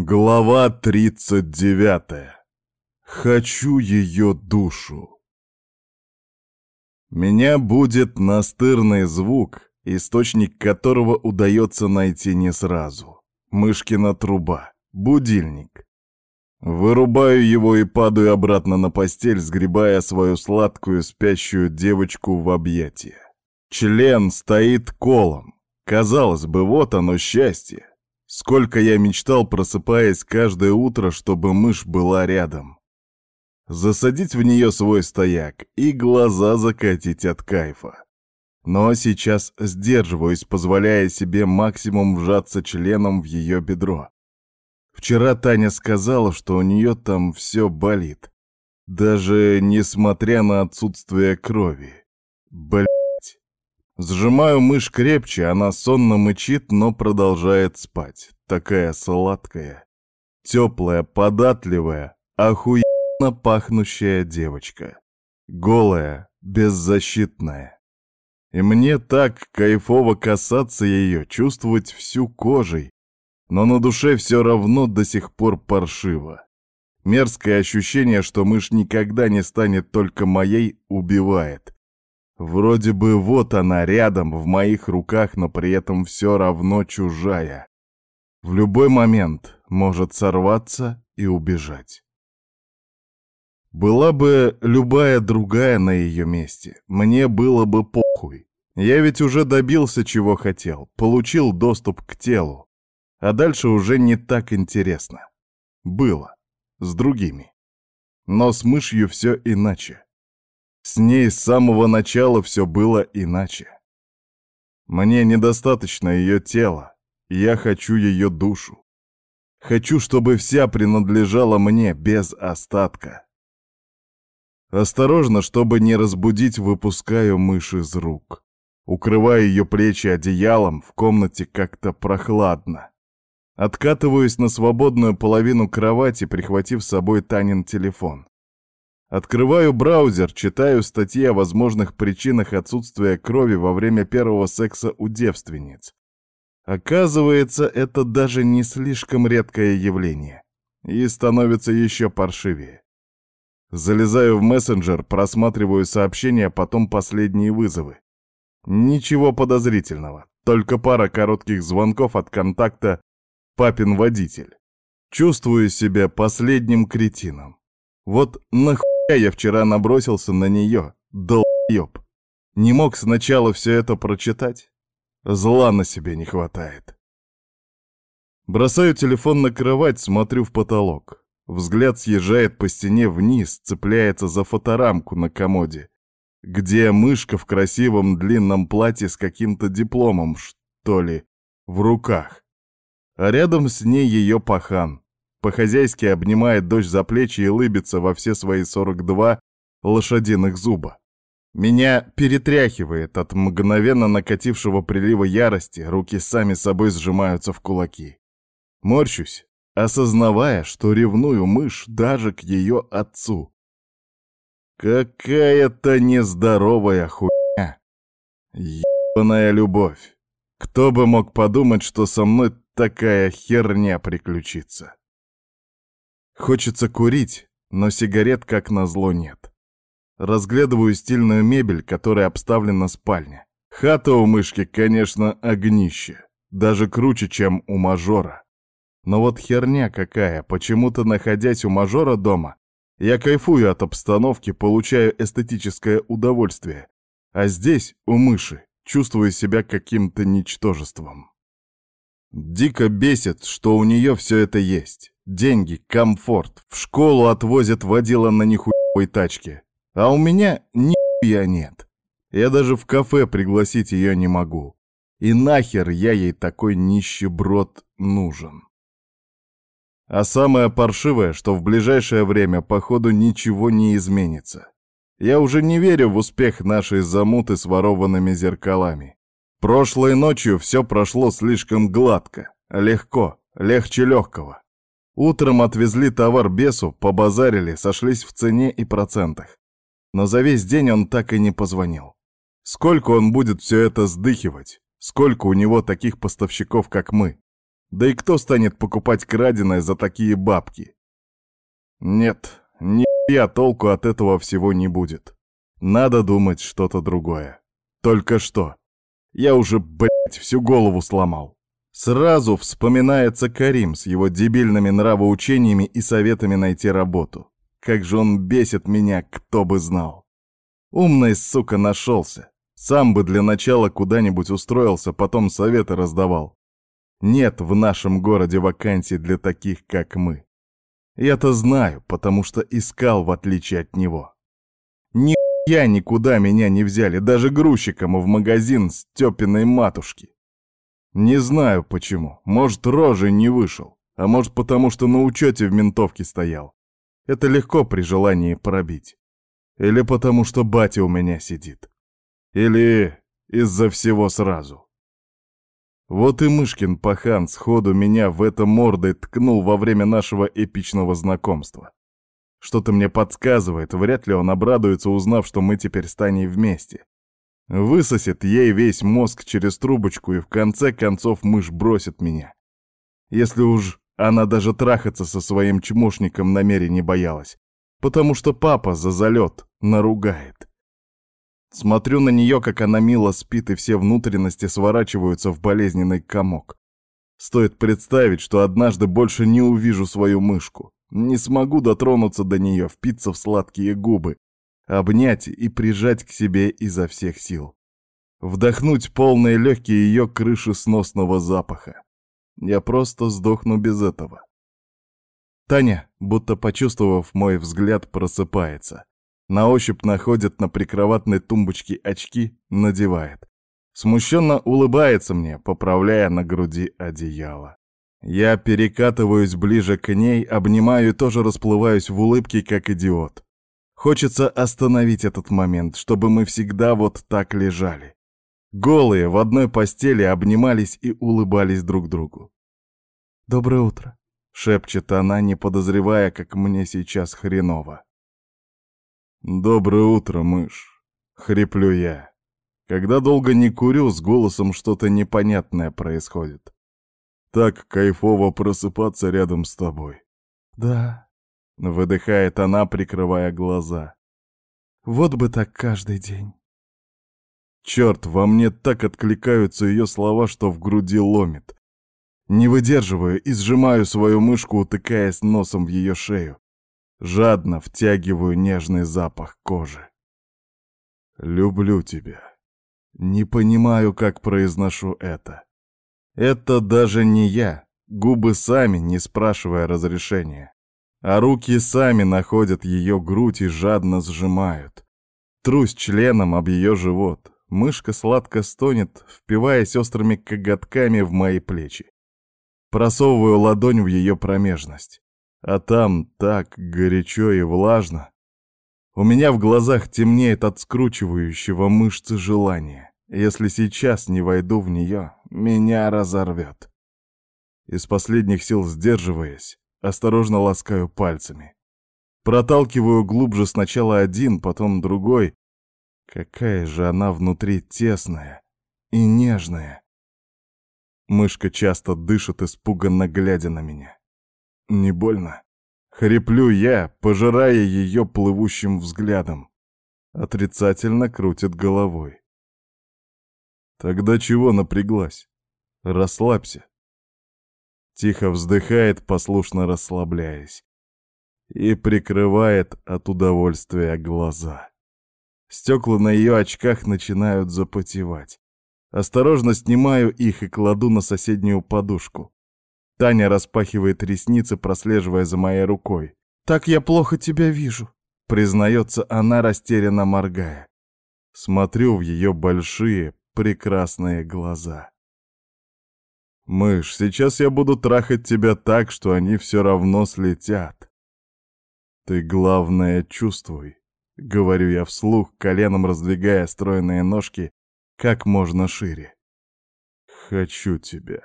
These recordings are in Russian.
Глава 39. Хочу ее душу. Меня будет настырный звук, источник которого удается найти не сразу. Мышкина труба, будильник. Вырубаю его и падаю обратно на постель, сгребая свою сладкую спящую девочку в объятия. Член стоит колом. Казалось бы, вот оно счастье. Сколько я мечтал, просыпаясь каждое утро, чтобы мышь была рядом. Засадить в нее свой стояк и глаза закатить от кайфа. Но сейчас сдерживаюсь, позволяя себе максимум вжаться членом в ее бедро. Вчера Таня сказала, что у нее там все болит. Даже несмотря на отсутствие крови. Блин. Сжимаю мышь крепче, она сонно мычит, но продолжает спать. Такая сладкая, теплая, податливая, охуенно пахнущая девочка. Голая, беззащитная. И мне так кайфово касаться ее, чувствовать всю кожей, но на душе все равно до сих пор паршиво. Мерзкое ощущение, что мышь никогда не станет только моей, убивает. Вроде бы вот она рядом, в моих руках, но при этом все равно чужая. В любой момент может сорваться и убежать. Была бы любая другая на ее месте, мне было бы похуй. Я ведь уже добился, чего хотел, получил доступ к телу. А дальше уже не так интересно. Было. С другими. Но с мышью все иначе. С ней с самого начала все было иначе. Мне недостаточно ее тела, я хочу ее душу. Хочу, чтобы вся принадлежала мне без остатка. Осторожно, чтобы не разбудить, выпускаю мышь из рук. Укрываю ее плечи одеялом, в комнате как-то прохладно. Откатываюсь на свободную половину кровати, прихватив с собой Танин телефон. Открываю браузер, читаю статьи о возможных причинах отсутствия крови во время первого секса у девственниц. Оказывается, это даже не слишком редкое явление. И становится еще паршивее. Залезаю в мессенджер, просматриваю сообщения, потом последние вызовы. Ничего подозрительного, только пара коротких звонков от контакта «папин водитель». Чувствую себя последним кретином. Вот нахуй я вчера набросился на нее, долбоеб. Не мог сначала все это прочитать? Зла на себе не хватает. Бросаю телефон на кровать, смотрю в потолок. Взгляд съезжает по стене вниз, цепляется за фоторамку на комоде, где мышка в красивом длинном платье с каким-то дипломом, что ли, в руках. А рядом с ней ее пахан, по-хозяйски обнимает дочь за плечи и лыбится во все свои 42 лошадиных зуба. Меня перетряхивает от мгновенно накатившего прилива ярости, руки сами собой сжимаются в кулаки. Морщусь, осознавая, что ревную мышь даже к ее отцу. Какая-то нездоровая хуйня. Ебаная любовь. Кто бы мог подумать, что со мной такая херня приключится. Хочется курить, но сигарет, как назло, нет. Разглядываю стильную мебель, которой обставлена спальня. Хата у мышки, конечно, огнище. Даже круче, чем у мажора. Но вот херня какая, почему-то находясь у мажора дома, я кайфую от обстановки, получаю эстетическое удовольствие. А здесь, у мыши, чувствую себя каким-то ничтожеством. Дико бесит, что у нее все это есть. Деньги, комфорт. В школу отвозят водила на нихуевой тачке. А у меня нихуя нет. Я даже в кафе пригласить ее не могу. И нахер я ей такой нищеброд нужен. А самое паршивое, что в ближайшее время, походу, ничего не изменится. Я уже не верю в успех нашей замуты с ворованными зеркалами. Прошлой ночью все прошло слишком гладко, легко, легче легкого. Утром отвезли товар бесу, побазарили, сошлись в цене и процентах. Но за весь день он так и не позвонил. Сколько он будет все это сдыхивать? Сколько у него таких поставщиков, как мы? Да и кто станет покупать краденое за такие бабки? Нет, ни я толку от этого всего не будет. Надо думать что-то другое. Только что. Я уже, блядь, всю голову сломал. Сразу вспоминается Карим с его дебильными нравоучениями и советами найти работу. Как же он бесит меня, кто бы знал. Умный, сука, нашелся. Сам бы для начала куда-нибудь устроился, потом советы раздавал. Нет в нашем городе вакансий для таких, как мы. Я-то знаю, потому что искал, в отличие от него. Ни я никуда меня не взяли, даже грузчиком в магазин Степиной матушки. Не знаю почему, может, рожей не вышел, а может, потому что на учете в ментовке стоял. Это легко при желании пробить. Или потому что батя у меня сидит. Или из-за всего сразу. Вот и Мышкин пахан сходу меня в это мордой ткнул во время нашего эпичного знакомства. Что-то мне подсказывает, вряд ли он обрадуется, узнав, что мы теперь с Таней вместе. Высосет ей весь мозг через трубочку, и в конце концов мышь бросит меня. Если уж она даже трахаться со своим чмошником намеренно боялась, потому что папа за залет наругает. Смотрю на нее, как она мило спит, и все внутренности сворачиваются в болезненный комок. Стоит представить, что однажды больше не увижу свою мышку. Не смогу дотронуться до нее, впиться в сладкие губы, обнять и прижать к себе изо всех сил. Вдохнуть полные легкие ее крыши сносного запаха. Я просто сдохну без этого. Таня, будто почувствовав мой взгляд, просыпается. На ощупь находит на прикроватной тумбочке очки, надевает. Смущенно улыбается мне, поправляя на груди одеяло. Я перекатываюсь ближе к ней, обнимаю и тоже расплываюсь в улыбке, как идиот. Хочется остановить этот момент, чтобы мы всегда вот так лежали. Голые в одной постели обнимались и улыбались друг другу. «Доброе утро», — шепчет она, не подозревая, как мне сейчас хреново. «Доброе утро, мышь», — хриплю я. Когда долго не курю, с голосом что-то непонятное происходит. Так кайфово просыпаться рядом с тобой. Да, выдыхает она, прикрывая глаза. Вот бы так каждый день. Черт, во мне так откликаются ее слова, что в груди ломит. Не выдерживаю и сжимаю свою мышку, утыкаясь носом в ее шею. Жадно втягиваю нежный запах кожи. Люблю тебя. Не понимаю, как произношу это. Это даже не я, губы сами, не спрашивая разрешения. А руки сами находят ее грудь и жадно сжимают. Трусь членом об ее живот. Мышка сладко стонет, впиваясь острыми коготками в мои плечи. Просовываю ладонь в ее промежность. А там так горячо и влажно. У меня в глазах темнеет от скручивающего мышцы желания. Если сейчас не войду в нее, меня разорвет. Из последних сил сдерживаясь, осторожно ласкаю пальцами. Проталкиваю глубже сначала один, потом другой. Какая же она внутри тесная и нежная. Мышка часто дышит, испуганно глядя на меня. Не больно? Хриплю я, пожирая ее плывущим взглядом. Отрицательно крутит головой. Тогда чего напряглась? Расслабься. Тихо вздыхает, послушно расслабляясь. И прикрывает от удовольствия глаза. Стекла на ее очках начинают запотевать. Осторожно снимаю их и кладу на соседнюю подушку. Таня распахивает ресницы, прослеживая за моей рукой. «Так я плохо тебя вижу», — признается она, растерянно моргая. Смотрю в ее большие, прекрасные глаза. «Мышь, сейчас я буду трахать тебя так, что они все равно слетят. Ты, главное, чувствуй», — говорю я вслух, коленом раздвигая стройные ножки как можно шире. «Хочу тебя».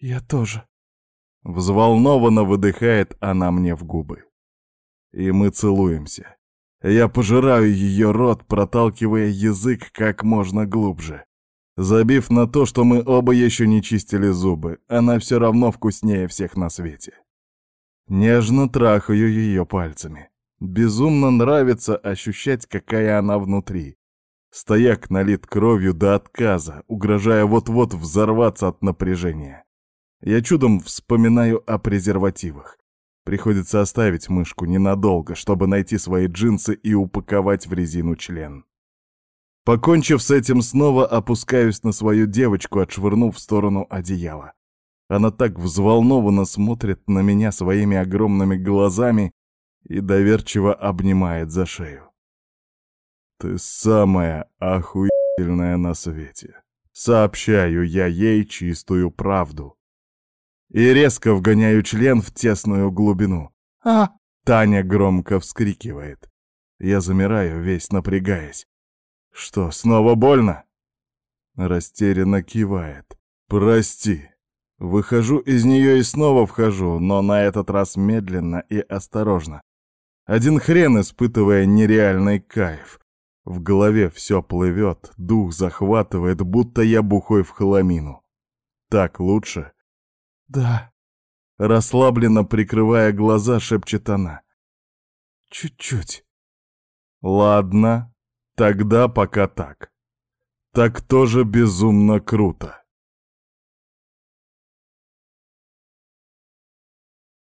«Я тоже». Взволнованно выдыхает она мне в губы. И мы целуемся. Я пожираю ее рот, проталкивая язык как можно глубже. Забив на то, что мы оба еще не чистили зубы, она все равно вкуснее всех на свете. Нежно трахаю ее пальцами. Безумно нравится ощущать, какая она внутри. Стояк налит кровью до отказа, угрожая вот-вот взорваться от напряжения. Я чудом вспоминаю о презервативах. Приходится оставить мышку ненадолго, чтобы найти свои джинсы и упаковать в резину член. Покончив с этим, снова опускаюсь на свою девочку, отшвырнув в сторону одеяла. Она так взволнованно смотрит на меня своими огромными глазами и доверчиво обнимает за шею. «Ты самая охуительная на свете!» Сообщаю я ей чистую правду. И резко вгоняю член в тесную глубину. «А!» — Таня громко вскрикивает. Я замираю, весь напрягаясь. «Что, снова больно?» Растерянно кивает. «Прости». Выхожу из нее и снова вхожу, но на этот раз медленно и осторожно. Один хрен испытывая нереальный кайф. В голове все плывет, дух захватывает, будто я бухой в хламину. Так лучше? Да. Расслабленно прикрывая глаза, шепчет она. Чуть-чуть. Ладно, Тогда пока так. Так тоже безумно круто.